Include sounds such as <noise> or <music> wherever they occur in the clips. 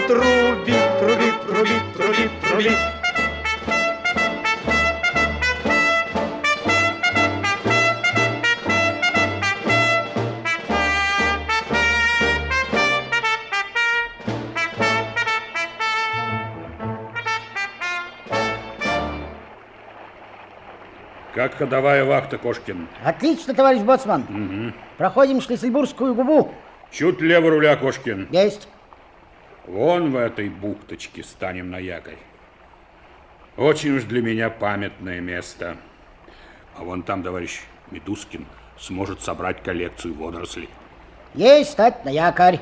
трубит, трубит, трубит, трубит, трубит. Как ходовая вахта, Кошкин? Отлично, товарищ Боцман. Угу. Проходим Шлиссельбургскую губу. Чуть лево руля, Кошкин. Есть. Вон в этой бухточке станем на якорь. Очень уж для меня памятное место. А вон там товарищ Медускин сможет собрать коллекцию водорослей. Есть стать на якорь.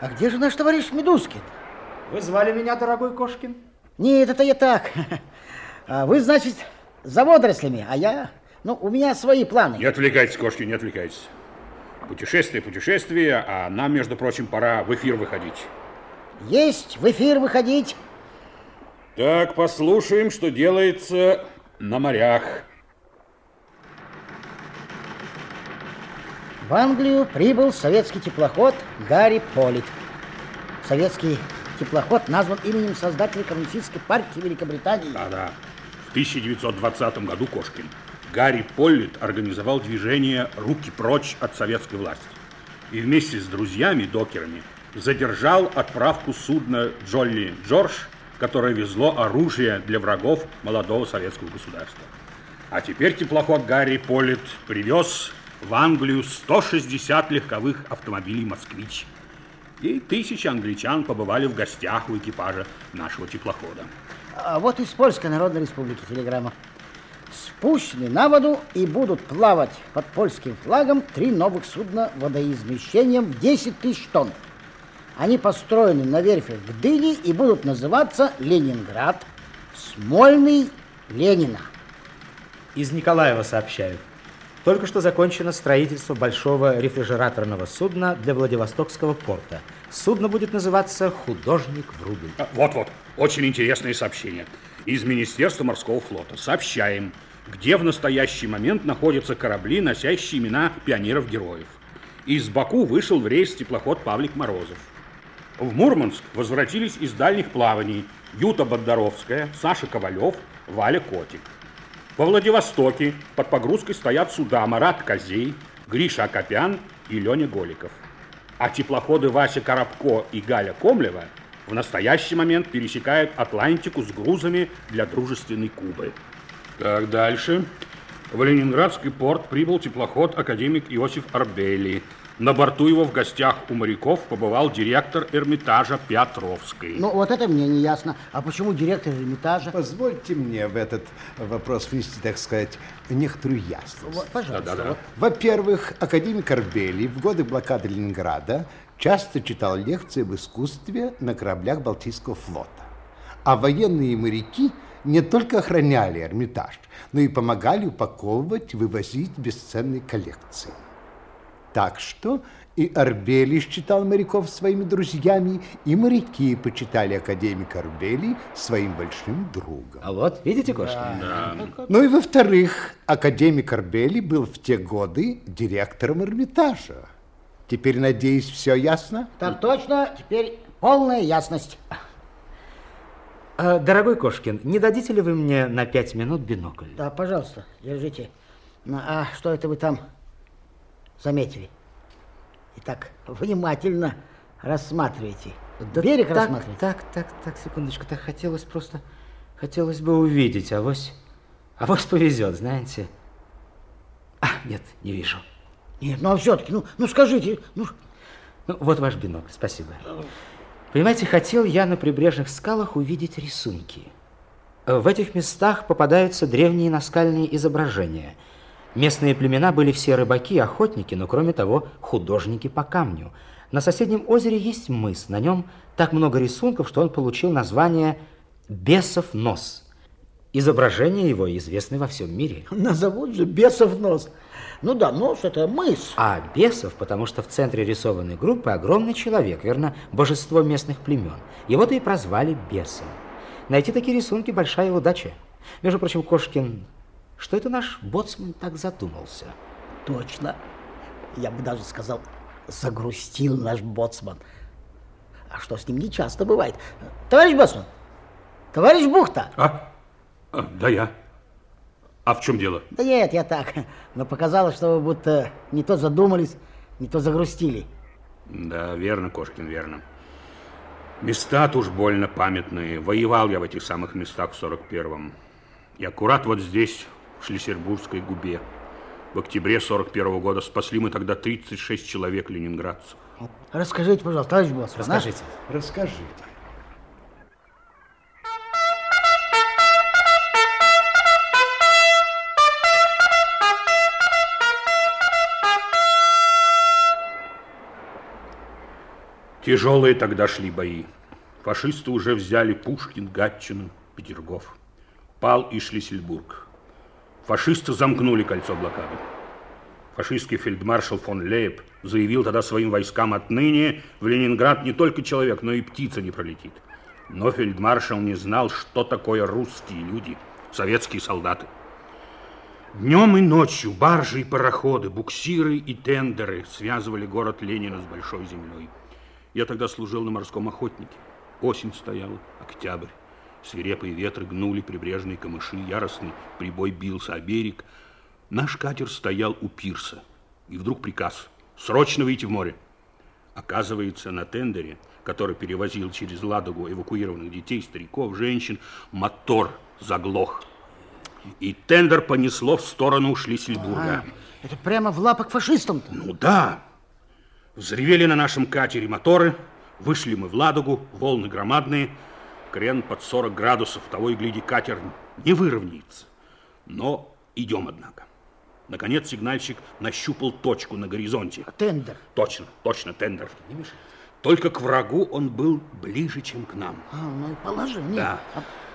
А где же наш товарищ Медускин? Вы звали меня, дорогой Кошкин? Нет, это я так. А Вы, значит, за водорослями, а я... Ну, у меня свои планы. Не отвлекайтесь, Кошкин, не отвлекайтесь. Путешествие, путешествие, а нам, между прочим, пора в эфир выходить. Есть в эфир выходить. Так, послушаем, что делается на морях. В Англию прибыл советский теплоход Гарри Полит. Советский теплоход назван именем создателя Коммунистической партии Великобритании. Да-да. В 1920 году Кошкин Гарри Поллит организовал движение «Руки прочь от советской власти» и вместе с друзьями-докерами задержал отправку судна «Джолли Джордж», которое везло оружие для врагов молодого советского государства. А теперь теплоход Гарри Поллит привез в Англию 160 легковых автомобилей «Москвич». И тысячи англичан побывали в гостях у экипажа нашего теплохода. А вот из Польской Народной Республики телеграмма. Спущены на воду и будут плавать под польским флагом три новых судна водоизмещением в 10 тысяч тонн. Они построены на верфи в Гдыне и будут называться Ленинград, Смольный, Ленина. Из Николаева сообщают. Только что закончено строительство большого рефрижераторного судна для Владивостокского порта. Судно будет называться «Художник Врубель». А, Вот-вот, очень интересное сообщение. Из Министерства морского флота сообщаем, где в настоящий момент находятся корабли, носящие имена пионеров-героев. Из Баку вышел в рейс теплоход Павлик Морозов. В Мурманск возвратились из дальних плаваний Юта Бондаровская, Саша Ковалев, Валя Котик. Во Владивостоке под погрузкой стоят суда Марат Козей, Гриша Акопян и Леня Голиков. А теплоходы Вася Коробко и Галя Комлева в настоящий момент пересекают Атлантику с грузами для дружественной Кубы. Так, дальше. В Ленинградский порт прибыл теплоход академик Иосиф Арбели. На борту его в гостях у моряков побывал директор Эрмитажа Петровской. Ну, вот это мне не ясно. А почему директор Эрмитажа? Позвольте мне в этот вопрос внести, так сказать, некоторую ясность. Вот, пожалуйста. Да-да-да. Во-первых, академик Арбели в годы блокады Ленинграда часто читал лекции об искусстве на кораблях Балтийского флота. А военные моряки не только охраняли Эрмитаж, но и помогали упаковывать, вывозить бесценные коллекции. Так что и Арбели считал моряков своими друзьями, и моряки почитали академика Арбели своим большим другом. А вот, видите, Кошкин? Ну и во-вторых, академик Арбели был в те годы директором Эрмитажа. Теперь, надеюсь, все ясно? Так точно, теперь полная ясность. А, дорогой Кошкин, не дадите ли вы мне на пять минут бинокль? Да, пожалуйста, держите. Ну, а что это вы там заметили? Итак, внимательно рассматривайте. Берег так, рассматривайте. Так, так, так, секундочку. Так хотелось просто, хотелось бы увидеть, авось, авось повезет, знаете. А, нет, не вижу. Нет, ну а все-таки, ну, ну скажите, ну, Ну, вот ваш бинокль, спасибо. Понимаете, хотел я на прибрежных скалах увидеть рисунки. В этих местах попадаются древние наскальные изображения. Местные племена были все рыбаки и охотники, но кроме того художники по камню. На соседнем озере есть мыс, на нем так много рисунков, что он получил название «Бесов нос». Изображения его известны во всем мире. <laughs> Назовут же бесов нос. Ну да, нос это мыс. А бесов, потому что в центре рисованной группы огромный человек, верно, божество местных племен. Его-то и прозвали бесом. Найти такие рисунки – большая удача. Между прочим, Кошкин, что это наш боцман так задумался? Точно. Я бы даже сказал, загрустил наш боцман. А что с ним не часто бывает. Товарищ боцман, товарищ Бухта. А? а? Да я. А в чем дело? Да нет, я так. Но показалось, что вы будто не то задумались, не то загрустили. Да, верно, Кошкин, верно. Места-то уж больно памятные. Воевал я в этих самых местах в 41-м. И аккурат вот здесь, в Шлиссербургской губе. В октябре 41 -го года спасли мы тогда 36 человек ленинградцев. Расскажите, пожалуйста, товарищ босс. Расскажите. А? Расскажите. Тяжелые тогда шли бои. Фашисты уже взяли Пушкин, Гатчину, Петергоф. Пал и Шлиссельбург. Фашисты замкнули кольцо блокады. Фашистский фельдмаршал фон Лейб заявил тогда своим войскам отныне в Ленинград не только человек, но и птица не пролетит. Но фельдмаршал не знал, что такое русские люди, советские солдаты. Днем и ночью баржи и пароходы, буксиры и тендеры связывали город Ленина с Большой землей. Я тогда служил на морском охотнике. Осень стояла, октябрь. Свирепые ветры гнули прибрежные камыши, яростный прибой бился о берег. Наш катер стоял у пирса. И вдруг приказ срочно выйти в море. Оказывается, на тендере, который перевозил через Ладогу эвакуированных детей, стариков, женщин, мотор заглох. И тендер понесло в сторону Шлиссельбурга. А, это прямо в лапах фашистам -то. Ну да, Взревели на нашем катере моторы, вышли мы в Ладогу, волны громадные, крен под 40 градусов, того и гляди, катер не выровняется. Но идем, однако. Наконец сигнальщик нащупал точку на горизонте. Тендер. Точно, точно, тендер. Не мешай. Только к врагу он был ближе, чем к нам. А, ну и положение. Да.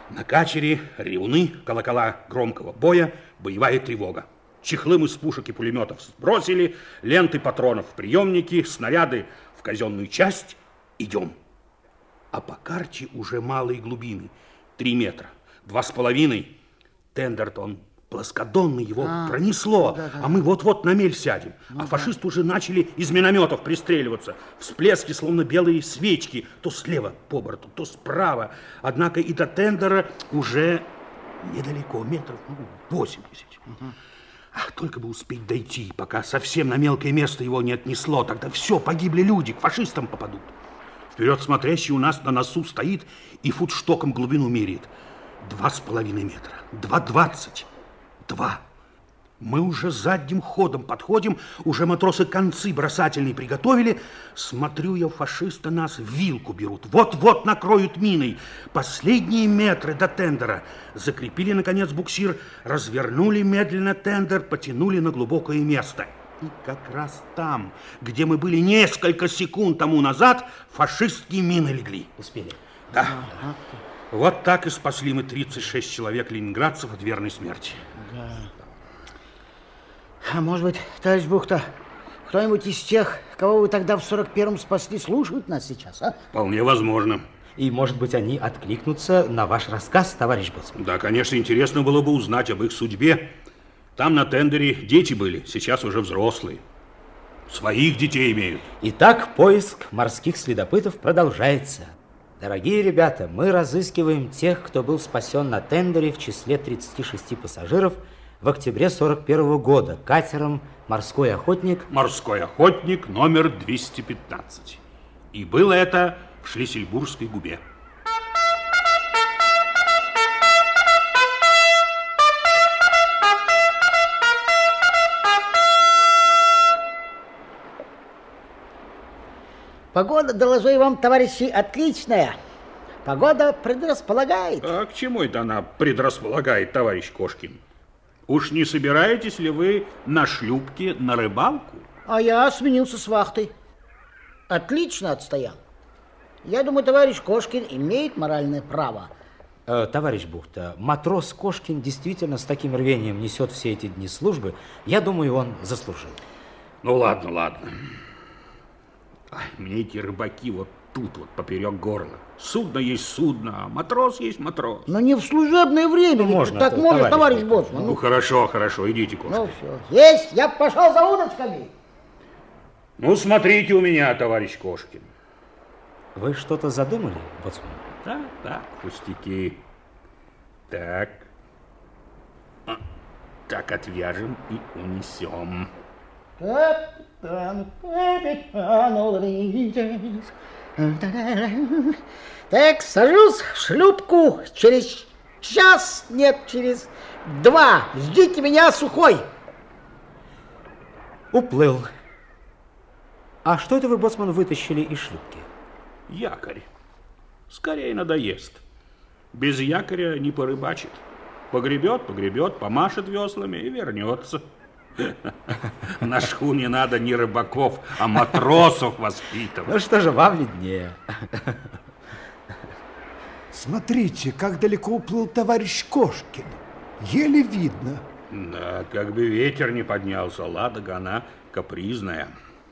На катере ревны, колокола громкого боя, боевая тревога. Чехлы мы с пушек и пулеметов сбросили, ленты патронов в приемники, снаряды в казенную часть. Идем. А по карте уже малые глубины. Три метра, два с половиной. Тендертон плоскодонный его а, пронесло, да, да. а мы вот-вот на мель сядем. Ну, а фашисты да. уже начали из минометов пристреливаться. Всплески, словно белые свечки, то слева по борту, то справа. Однако и до тендера уже недалеко, метров ну, 80. Угу. Ах, только бы успеть дойти, пока совсем на мелкое место его не отнесло. Тогда все, погибли люди, к фашистам попадут. Вперед смотрящий у нас на носу стоит и футштоком глубину меряет. Два с половиной метра, два двадцать, два. Мы уже задним ходом подходим, уже матросы концы бросательные приготовили. Смотрю я, фашисты нас вилку берут. Вот-вот накроют миной. Последние метры до тендера. Закрепили, наконец, буксир, развернули медленно тендер, потянули на глубокое место. И как раз там, где мы были несколько секунд тому назад, фашистские мины легли. Успели? Да. Вот так и спасли мы 36 человек ленинградцев от верной смерти. Да. А может быть, товарищ Бухта, кто-нибудь из тех, кого вы тогда в 41-м спасли, слушают нас сейчас, а? Вполне возможно. И, может быть, они откликнутся на ваш рассказ, товарищ Боцман. Да, конечно, интересно было бы узнать об их судьбе. Там на тендере дети были, сейчас уже взрослые. Своих детей имеют. Итак, поиск морских следопытов продолжается. Дорогие ребята, мы разыскиваем тех, кто был спасен на тендере в числе 36 пассажиров – в октябре 41 года катером «Морской охотник». «Морской охотник» номер 215. И было это в Шлиссельбургской губе. Погода, доложу я вам, товарищи, отличная. Погода предрасполагает. А к чему это она предрасполагает, товарищ Кошкин? Уж не собираетесь ли вы на шлюпке на рыбалку? А я сменился с вахтой. Отлично отстоял. Я думаю, товарищ Кошкин имеет моральное право. Э, товарищ Бухта, матрос Кошкин действительно с таким рвением несет все эти дни службы. Я думаю, он заслужил. Ну ладно, ладно. Ай, мне эти рыбаки вот тут вот поперек горла. Судно есть судно, а матрос есть матрос. Но не в служебное время. Ну, можно, так то- может, товарищ товарищ. Боцман. Ну Ну, хорошо, хорошо, идите, Кошкин. ну все. Есть, я пошел за удочками. Ну, смотрите у меня, товарищ Кошкин. Вы что-то задумали, боцман? Так, так, пустяки. Так. А, Так отвяжем и унесем. Капитан, капитан, улыбнитесь. Так, сажусь в шлюпку через час, нет, через два. Ждите меня сухой. Уплыл. А что это вы, боцман, вытащили из шлюпки? Якорь. Скорее надоест. Без якоря не порыбачит. Погребет, погребет, помашет веслами и вернется. <laughs> На шхуне надо не рыбаков, а матросов воспитывать. Ну что же, вам виднее. Смотрите, как далеко уплыл товарищ Кошкин. Еле видно. Да, как бы ветер не поднялся, Ладога она капризная.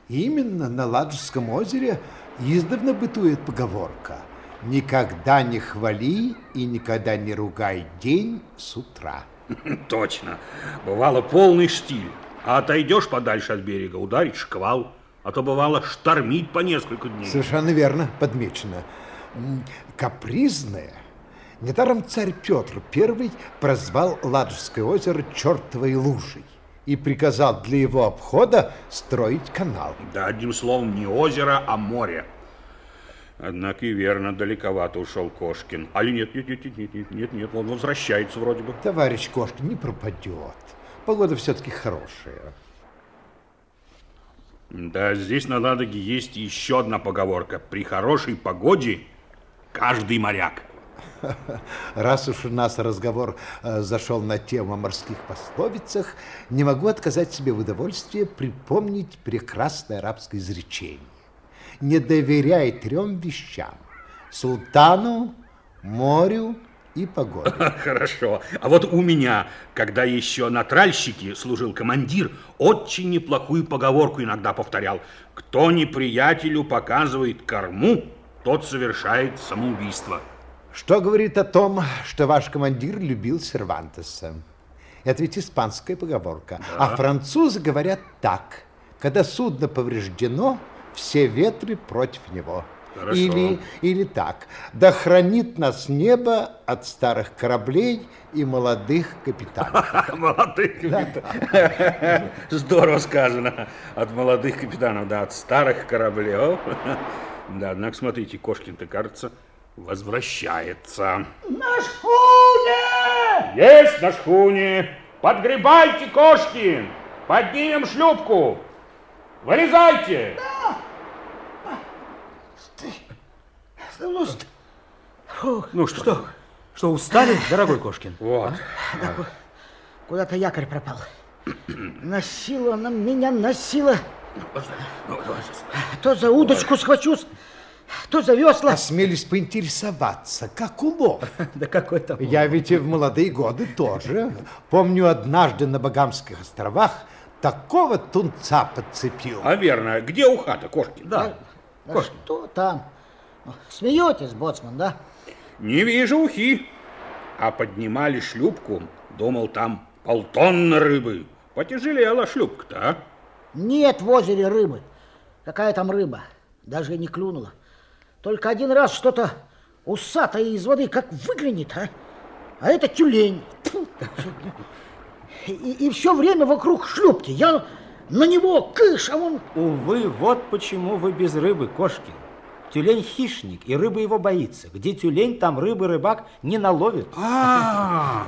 Именно на Ладожском озере издавна бытует поговорка «Никогда не хвали и никогда не ругай день с утра». <laughs> Точно. Бывало полный штиль. А отойдешь подальше от берега, ударит шквал. А то бывало штормить по несколько дней. Совершенно верно подмечено. Капризная. Недаром царь Петр I прозвал Ладожское озеро чертовой лужей и приказал для его обхода строить канал. Да, одним словом, не озеро, а море. Однако и верно, далековато ушел Кошкин. Али нет, нет, нет, нет, нет, нет, нет, он возвращается вроде бы. Товарищ Кошкин не пропадет. Погода все-таки хорошая. Да, здесь на Ладоге есть еще одна поговорка. При хорошей погоде каждый моряк. <laughs> Раз уж у нас разговор э, зашел на тему о морских пословицах, не могу отказать себе в удовольствии припомнить прекрасное арабское изречение. Не доверяй трем вещам – султану, морю и погоде. <laughs> Хорошо. А вот у меня, когда еще на тральщике служил командир, очень неплохую поговорку иногда повторял. Кто неприятелю показывает корму, тот совершает самоубийство. Что говорит о том, что ваш командир любил Сервантеса? Это ведь испанская поговорка. А французы говорят так. Когда судно повреждено, все ветры против него. Хорошо. Или, или так. Да хранит нас небо от старых кораблей и молодых капитанов. <laughs> Молодых капитанов. Здорово сказано. От молодых капитанов, да, от старых кораблей. Да, однако, смотрите, Кошкин-то, кажется, возвращается. На шхуне! Есть на шхуне. Подгребайте, Кошкин. Поднимем шлюпку. Вылезайте. Ну, ст- Фух, Ну что? Что, устали, дорогой Кошкин? Вот. Куда-то якорь пропал. Носила она меня, носила. То за удочку схвачусь, то за весла. Осмелись поинтересоваться, как улов. <laughs> Да какой там... Я ведь и в молодые годы тоже. Помню, однажды на Багамских островах такого тунца подцепил. А верно, где ухата, Кошкин? Да. Да что там? Смеетесь, боцман, да? Не вижу ухи. А поднимали шлюпку, думал, там полтонны рыбы. Потяжелела шлюпка-то, а? Нет в озере рыбы. Какая там рыба? Даже и не клюнула. Только один раз что-то усатое из воды как выглянет, а? А это тюлень. Тьфу. И, все время вокруг шлюпки. Я на него кыш, а он... Увы, вот почему вы без рыбы, Кошкин. Тюлень хищник, и рыба его боится. Где тюлень, там рыбы рыбак не наловит. А,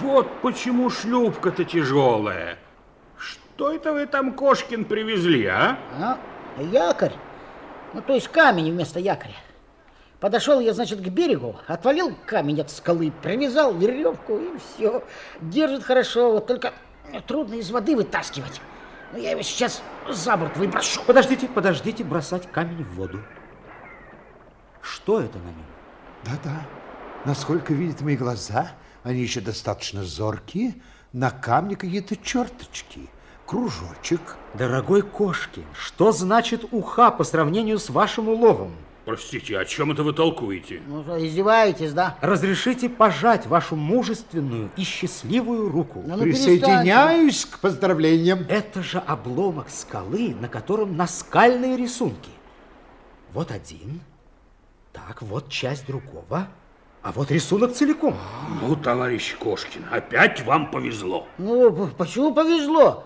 вот почему шлюпка-то тяжелая. Что это вы там, Кошкин, привезли, а? А, якорь. Ну, то есть камень вместо якоря. Подошел я, значит, к берегу, отвалил камень от скалы, привязал веревку и все. Держит хорошо, вот только трудно из воды вытаскивать. Но я его сейчас за борт выброшу. Подождите, подождите бросать камень в воду. Что это на нем? Да-да. Насколько видят мои глаза, они еще достаточно зоркие. На камне какие-то черточки. Кружочек. Дорогой Кошкин, что значит уха по сравнению с вашим уловом? Простите, о чем это вы толкуете? Ну что, издеваетесь, да? Разрешите пожать вашу мужественную и счастливую руку. Ну, ну, Присоединяюсь к поздравлениям. Это же обломок скалы, на котором наскальные рисунки. Вот один, так, вот часть другого, а вот рисунок целиком. Ну, товарищ Кошкин, опять вам повезло. Ну, почему повезло?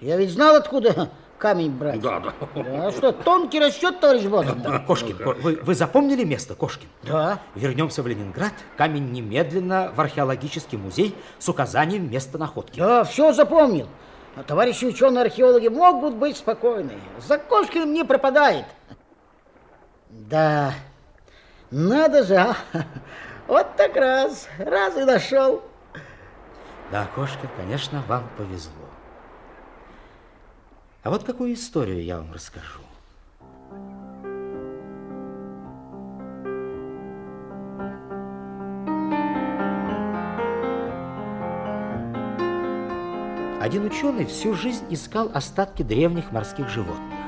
Я ведь знал, откуда камень брать. Да, да. А что, тонкий расчет, товарищ Бондарь? Кошкин, Ко- вы, вы запомнили место, Кошкин? Да. Вернемся в Ленинград, камень немедленно в археологический музей с указанием места находки. Да, все запомнил. А товарищи ученые-археологи могут быть спокойны. За Кошкиным не пропадает. Да, надо же, а. Вот так раз, раз и нашел. Да, Кошкин, конечно, вам повезло. А вот какую историю я вам расскажу. Один ученый всю жизнь искал остатки древних морских животных.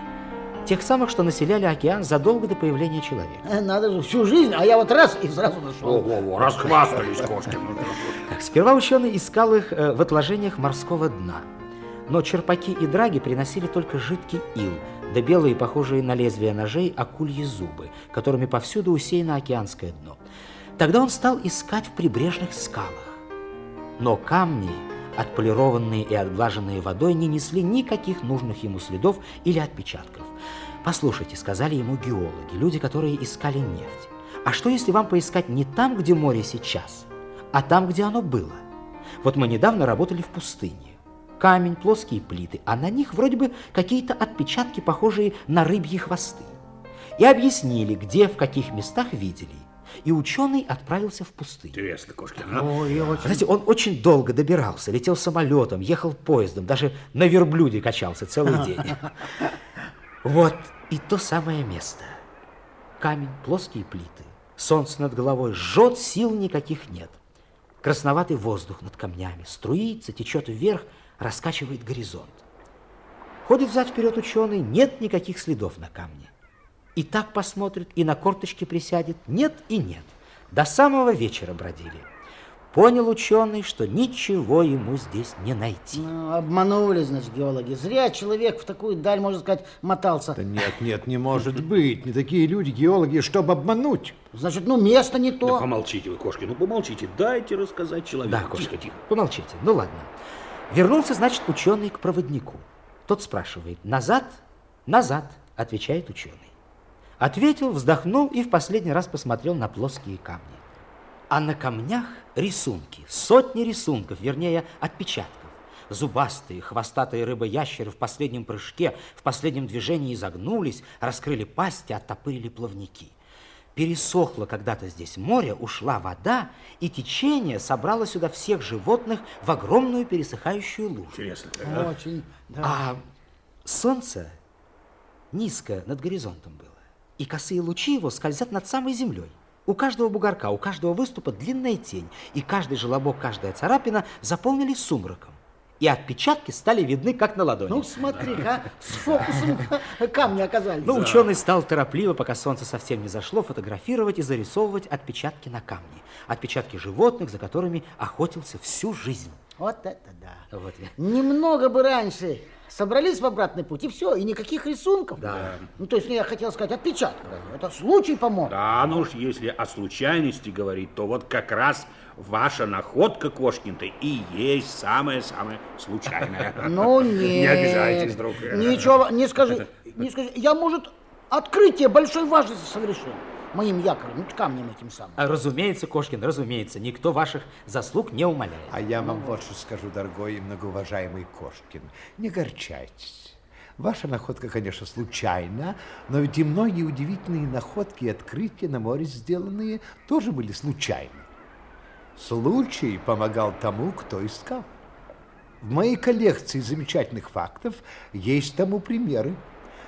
Тех самых, что населяли океан задолго до появления человека. Э, Надо же, всю жизнь, а я вот раз и сразу нашел. Во-во-во, расхвастались, Кошкин. Так, сперва ученый искал их э, в отложениях морского дна. Но черпаки и драги приносили только жидкий ил, да белые, похожие на лезвия ножей, акульи зубы, которыми повсюду усеяно океанское дно. Тогда он стал искать в прибрежных скалах. Но камни, отполированные и отглаженные водой, не несли никаких нужных ему следов или отпечатков. «Послушайте», — сказали ему геологи, люди, которые искали нефть, «а что, если вам поискать не там, где море сейчас, а там, где оно было? Вот мы недавно работали в пустыне. Камень, плоские плиты, а на них вроде бы какие-то отпечатки, похожие на рыбьи хвосты. И объяснили, где, в каких местах видели. И ученый отправился в пустыню. Интересно, Кошкин, а? Ой, очень... Знаете, он очень долго добирался, летел самолетом, ехал поездом, даже на верблюде качался целый <laughs> день. Вот и то самое место. Камень, плоские плиты, солнце над головой, жжет, сил никаких нет. Красноватый воздух над камнями, струится, течет вверх, раскачивает горизонт. Ходит взад-вперед ученый, нет никаких следов на камне. И так посмотрит, и на корточки присядет, нет и нет. До самого вечера бродили. Понял ученый, что ничего ему здесь не найти. Ну, обманули, значит, геологи. Зря человек в такую даль, можно сказать, мотался. Да нет, нет, не может быть. Не такие люди, геологи, чтобы обмануть. Значит, ну, место не Да то. помолчите вы, Кошкин, ну помолчите, дайте рассказать человеку. Да, Кошка, Тихо, тихо. помолчите. Ну ладно. Вернулся, значит, ученый к проводнику. Тот спрашивает, назад? Назад, отвечает ученый. Ответил, вздохнул и в последний раз посмотрел на плоские камни. А на камнях рисунки, сотни рисунков, вернее, отпечатков. Зубастые, хвостатые рыбы-ящеры в последнем прыжке, в последнем движении изогнулись, раскрыли пасти, оттопырили плавники. Пересохло когда-то здесь море, ушла вода, и течение собрало сюда всех животных в огромную пересыхающую лужу. Интересно. а? Очень, да. А солнце низко над горизонтом было, и косые лучи его скользят над самой землей. У каждого бугорка, у каждого выступа длинная тень, и каждый желобок, каждая царапина заполнились сумраком. И отпечатки стали видны, как на ладони. Ну, смотри-ка, с фокусом камни оказались. Но ученый стал торопливо, пока солнце совсем не зашло, фотографировать и зарисовывать отпечатки на камне. Отпечатки животных, за которыми охотился всю жизнь. Вот это да. Вот. Немного бы раньше собрались в обратный путь, и все, и никаких рисунков. Да. Ну, то есть, ну, я хотел сказать, отпечатков. Это случай помог. Да, ну уж если о случайности говорить, то вот как раз ваша находка, Кошкин-то, и есть самое-самое случайное. <laughs> Ну, нет. Не обижайтесь, друг. Ничего, не скажи, <laughs> не скажи. Я, может, открытие большой важности совершил моим якорем, ну, камнем этим самым. А, Разумеется, Кошкин, разумеется, никто ваших заслуг не умаляет. А я вам вот что скажу, дорогой и многоуважаемый Кошкин. Не горчайтесь. Ваша находка, конечно, случайна, но ведь и многие удивительные находки и открытия на море сделанные тоже были случайны. Случай помогал тому, кто искал. В моей коллекции замечательных фактов есть тому примеры.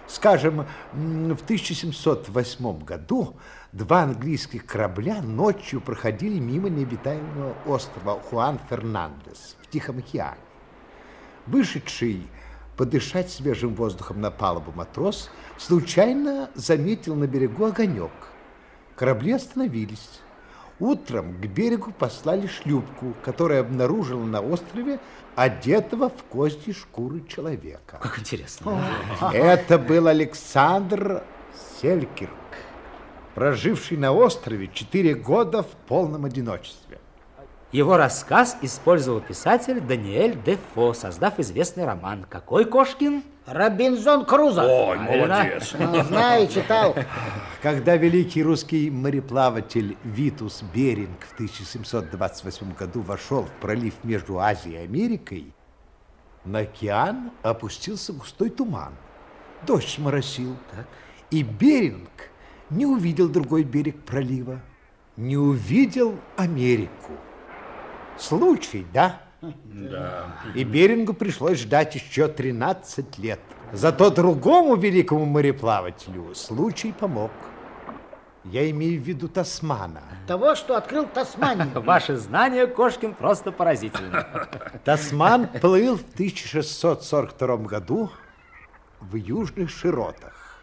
Скажем, в 1708 году два английских корабля ночью проходили мимо необитаемого острова Хуан Фернандес в Тихом океане. Вышедший подышать свежим воздухом на палубу матрос случайно заметил на берегу огонек. Корабли остановились. Утром к берегу послали шлюпку, которая обнаружила на острове одетого в кости шкуры человека. Как интересно. Это был Александр Селькирк, проживший на острове четыре года в полном одиночестве. Его рассказ использовал писатель Даниэль Дефо, создав известный роман. Какой Кошкин? Робинзон Крузо. Ой, Правильно. молодец. Ну, Знаю, читал. Когда великий русский мореплаватель Витус Беринг в 1728 году вошел в пролив между Азией и Америкой, на океан опустился густой туман. Дождь моросил. И Беринг не увидел другой берег пролива, не увидел Америку. Случай, да? Да. И Берингу пришлось ждать еще 13 лет. Зато другому великому мореплавателю случай помог. Я имею в виду Тасмана. Того, что открыл Тасманию. <laughs> Ваши знания, Кошкин, просто поразительны. Тасман плыл в 1642 году в южных широтах,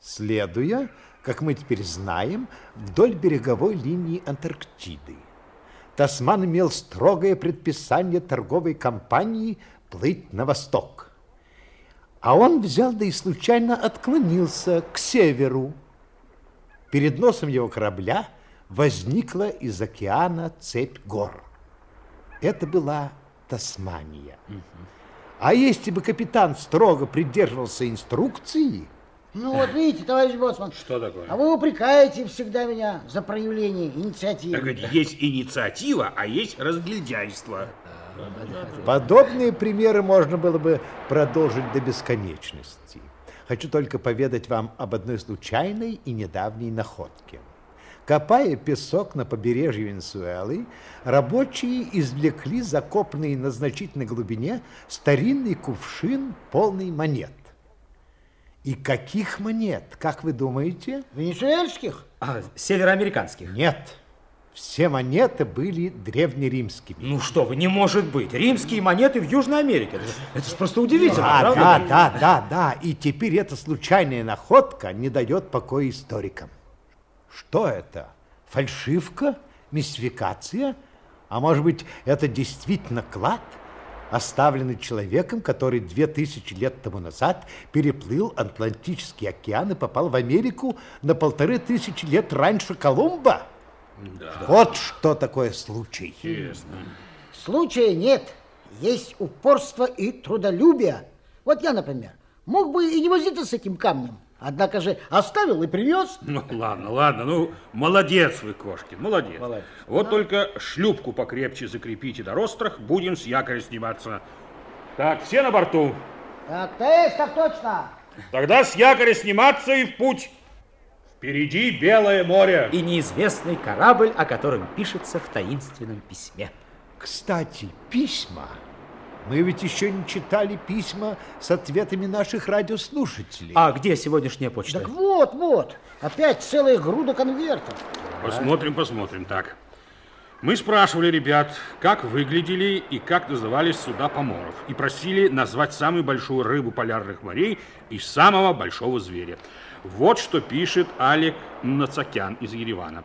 следуя, как мы теперь знаем, вдоль береговой линии Антарктиды. Тасман имел строгое предписание торговой компании плыть на восток. А он взял да и случайно отклонился к северу. Перед носом его корабля возникла из океана цепь гор. Это была Тасмания. А если бы капитан строго придерживался инструкции, Ну вот видите, товарищ Боцман. Что такое? А вы упрекаете всегда меня за проявление инициативы. Так ведь есть инициатива, а есть разглядяйство. подобные примеры можно было бы продолжить до бесконечности. Хочу только поведать вам об одной случайной и недавней находке. Копая песок на побережье Венесуэлы, рабочие извлекли закопанный на значительной глубине старинный кувшин, полный монет. И каких монет, как вы думаете? Венесуэльских? А, североамериканских. Нет, все монеты были древнеримскими. Ну что вы, не может быть. Римские монеты в Южной Америке. Это, же- просто удивительно, Да, правда? да, да, да, да. И теперь эта случайная находка не дает покоя историкам. Что это? Фальшивка? Мистификация? А может быть, это действительно клад, оставленный человеком, который две тысячи лет тому назад переплыл Атлантический океан и попал в Америку на полторы тысячи лет раньше Колумба? Вот что такое случай. Случая нет. Есть упорство и трудолюбие. Вот я, например, мог бы и не возиться с этим камнем. Однако же оставил и привез. Ну, ладно, ладно, ну, молодец вы, Кошкин, молодец. Молодец. Вот только шлюпку покрепче закрепите до рострах, будем с якоря сниматься. Так, все на борту. Так, то есть, так точно. Тогда с якоря сниматься и в путь. Впереди Белое море. И неизвестный корабль, о котором пишется в таинственном письме. Кстати, письма. Мы ведь еще не читали письма с ответами наших радиослушателей. А где сегодняшняя почта? Так вот, вот. Опять целая груда конвертов. Посмотрим, посмотрим. Так. Мы спрашивали ребят, как выглядели и как назывались суда поморов. И просили назвать самую большую рыбу полярных морей и самого большого зверя. Вот что пишет Алек Нацакян из Еревана.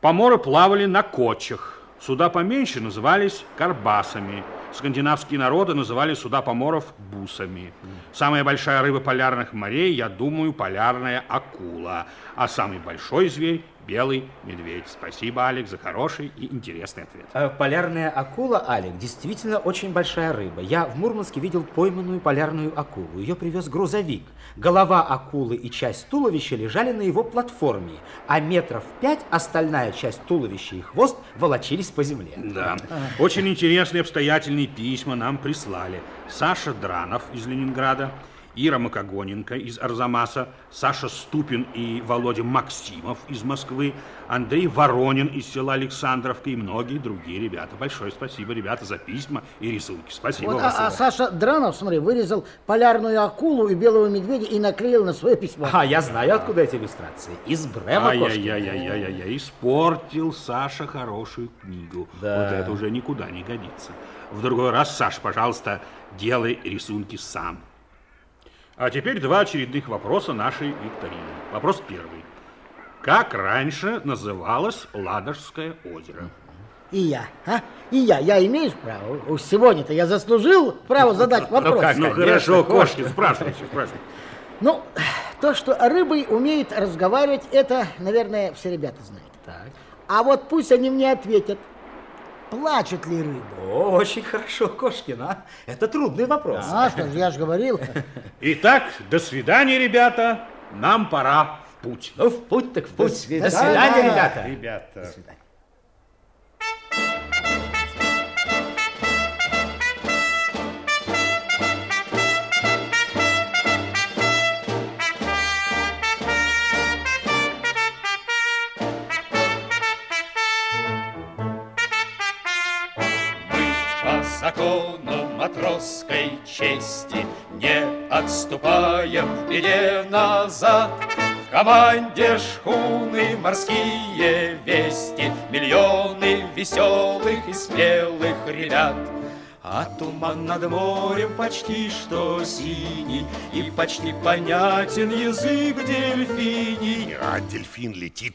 Поморы плавали на кочах. Суда поменьше назывались карбасами. Скандинавские народы называли суда поморов бусами. Самая большая рыба полярных морей, я думаю, полярная акула. А самый большой зверь – белый медведь. Спасибо, Алекс, за хороший и интересный ответ. Э, Полярная акула, Алик, действительно очень большая рыба. Я в Мурманске видел пойманную полярную акулу. Ее привез грузовик. Голова акулы и часть туловища лежали на его платформе, а метров пять остальная часть туловища и хвост волочились по земле. Да. Очень интересные обстоятельные письма нам прислали. Саша Дранов из Ленинграда Ира Макогоненко из Арзамаса, Саша Ступин и Володя Максимов из Москвы, Андрей Воронин из села Александровка и многие другие ребята. Большое спасибо, ребята, за письма и рисунки. Спасибо Вот, вам. а, а Саша Дранов, смотри, вырезал полярную акулу и белого медведя и наклеил на свое письмо. А, я знаю, откуда эти иллюстрации. Из Брема Кошкина. Ай-яй-яй-яй-яй, испортил Саша хорошую книгу. Да. Вот это уже никуда не годится. В другой раз, Саш, пожалуйста, делай рисунки сам. А теперь два очередных вопроса нашей викторины. Вопрос первый. Как раньше называлось Ладожское озеро? И я, а? И я, я имею право. Уж сегодня-то я заслужил право задать вопрос. как? Ну хорошо, Кошкин. Кошкин, спрашивайте, спрашивайте. Ну, то, что рыбы умеют разговаривать, это, наверное, все ребята знают. Так. А вот пусть они мне ответят, плачут ли рыбы? О, очень хорошо, Кошкин, а? Это трудный вопрос. А, что ж, я же говорил. <laughs> Итак, до свидания, ребята. Нам пора в путь. Ну, в путь так в путь. До свидания. свидания, ребята. Ребята. Мы закону матросской чести Не отступаем в беде назад. В команде шхуны морские вести, Миллионы веселых и смелых ребят. А туман над морем почти что синий, И почти понятен язык дельфиний. А дельфин летит.